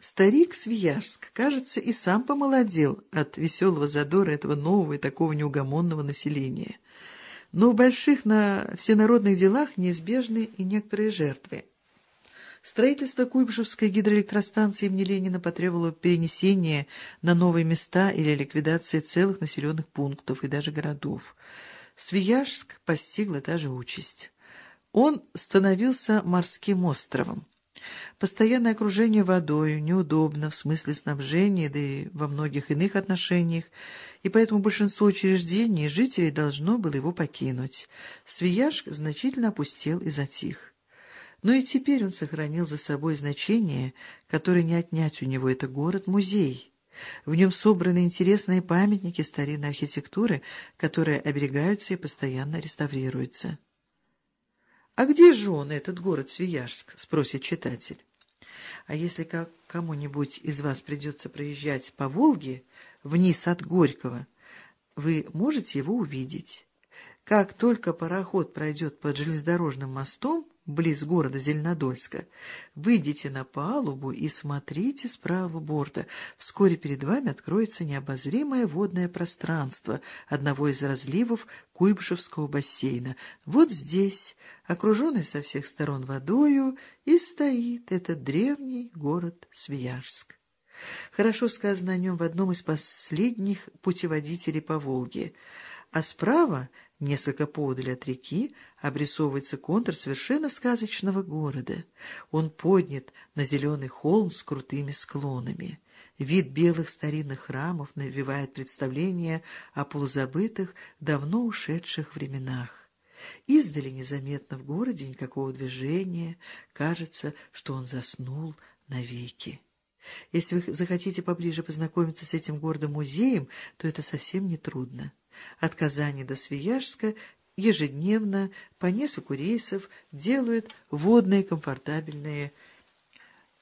Старик Свияжск, кажется, и сам помолодел от веселого задора этого нового и такого неугомонного населения. Но в больших на всенародных делах неизбежны и некоторые жертвы. Строительство Куйбышевской гидроэлектростанции имени Ленина потребовало перенесения на новые места или ликвидации целых населенных пунктов и даже городов. Свияжск постигла та же участь. Он становился морским островом. Постоянное окружение водой неудобно в смысле снабжения, да и во многих иных отношениях, и поэтому большинство учреждений и жителей должно было его покинуть. Свияжск значительно опустел и затих. Но и теперь он сохранил за собой значение, которое не отнять у него это город-музей. В нем собраны интересные памятники старинной архитектуры, которые оберегаются и постоянно реставрируются. «А где же он, этот город Свияжск?» — спросит читатель. А если кому-нибудь из вас придется проезжать по Волге вниз от Горького, вы можете его увидеть. Как только пароход пройдет под железнодорожным мостом, близ города Зеленодольска. Выйдите на палубу и смотрите с правого борта. Вскоре перед вами откроется необозримое водное пространство одного из разливов Куйбышевского бассейна. Вот здесь, окруженный со всех сторон водою, и стоит этот древний город Свияжск. Хорошо сказано о нем в одном из последних путеводителей по Волге. А справа Несколько поодаль от реки обрисовывается контур совершенно сказочного города. Он поднят на зеленый холм с крутыми склонами. Вид белых старинных храмов навевает представление о полузабытых, давно ушедших временах. Издали незаметно в городе никакого движения, кажется, что он заснул навеки. Если вы захотите поближе познакомиться с этим городом-музеем, то это совсем не трудно. От Казани до Свияжска ежедневно по нескольку рейсов делают водные комфортабельные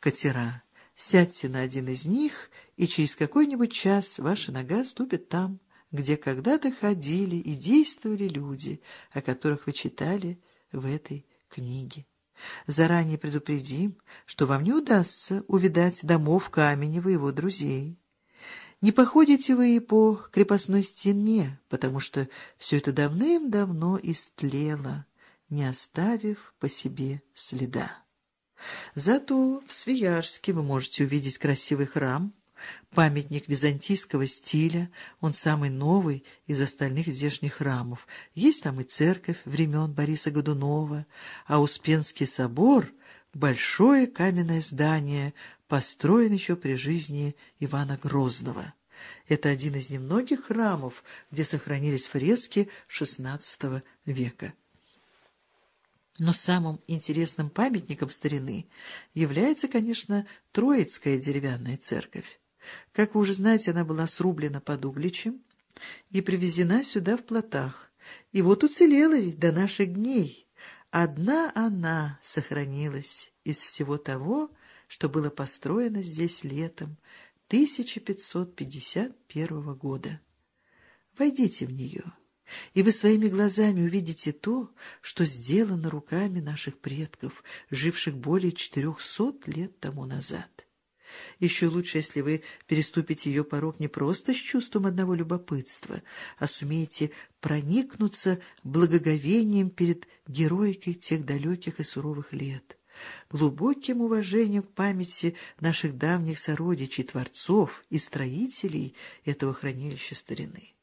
катера. Сядьте на один из них, и через какой-нибудь час ваша нога ступит там, где когда-то ходили и действовали люди, о которых вы читали в этой книге. Заранее предупредим, что вам не удастся увидать домов Каменева и его друзей. Не походите вы и по крепостной стене, потому что все это давным-давно истлело, не оставив по себе следа. Зато в Свияжске вы можете увидеть красивый храм, памятник византийского стиля, он самый новый из остальных здешних храмов. Есть там и церковь времен Бориса Годунова, а Успенский собор — большое каменное здание, построен еще при жизни Ивана Грозного. Это один из немногих храмов, где сохранились фрески XVI века. Но самым интересным памятником старины является, конечно, Троицкая деревянная церковь. Как вы уже знаете, она была срублена под Угличем и привезена сюда в плотах. И вот уцелела ведь до наших дней. Одна она сохранилась из всего того, что было построено здесь летом 1551 года. Войдите в нее, и вы своими глазами увидите то, что сделано руками наших предков, живших более четырехсот лет тому назад. Еще лучше, если вы переступите ее порог не просто с чувством одного любопытства, а сумеете проникнуться благоговением перед героикой тех далеких и суровых лет глубоким уважением к памяти наших давних сородичей, творцов и строителей этого хранилища старины.